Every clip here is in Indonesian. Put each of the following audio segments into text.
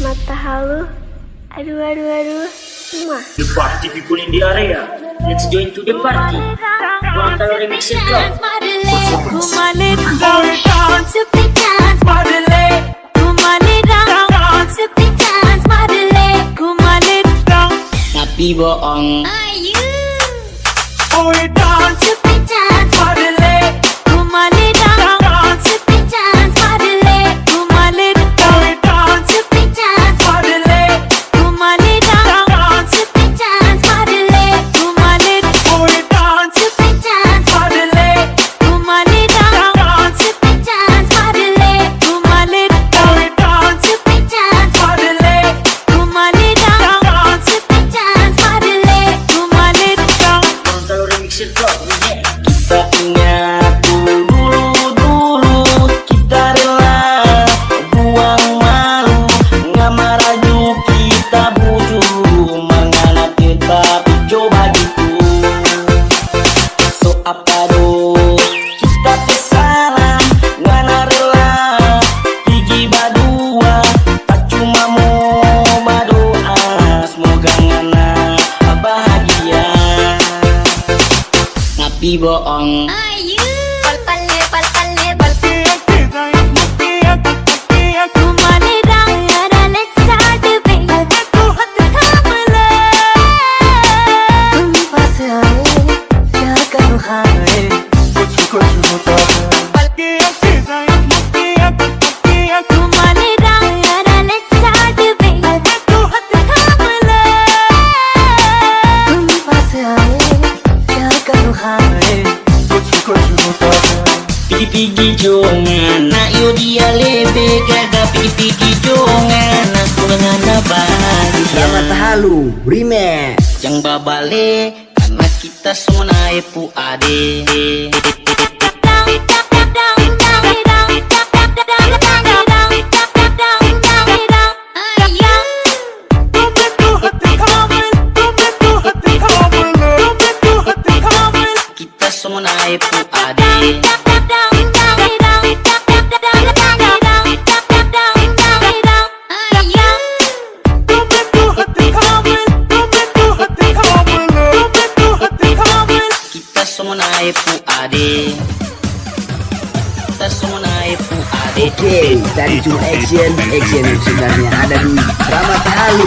mata halu. Aduh, aduh, aduh. Mah. The party people in the area. Let's join to the party. Gorontalo Remix Club. Napi bohong. Apa do kita kesalah nggak rela gigi badua tak cuma mau berdoa semoga ngana bahagia. Napi bohong. Pigi-pigi jongan Nak yo dia lebe Gaga pigi-pigi jongan Nak kulangan abadi Selamat halu remix Yang babale Karena kita semua naik pu ade semua naik pu ade. Kita semua naik pu ade. Oke dari action. Action sebenarnya ada di Selamat halu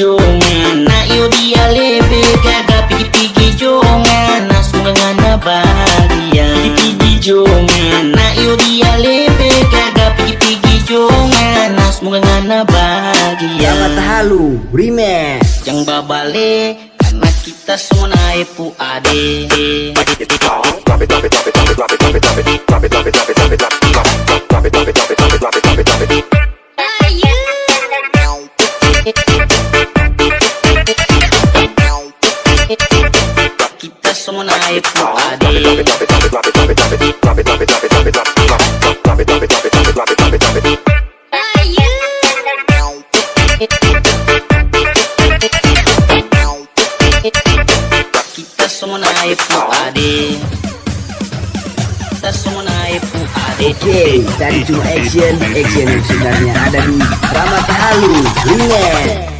jongan na yo dia lebe kada pigi-pigi jongan na sungan na bahagia pigi-pigi jongan na yo dia lebe kada pigi-pigi jongan na sungan na bahagia Selamat halu remix yang babale karena kita semua naik pu ade Oke tadi cuma action Action yang sebenarnya ada di Ramat Halu. Remix